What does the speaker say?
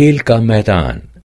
खेल का मैदान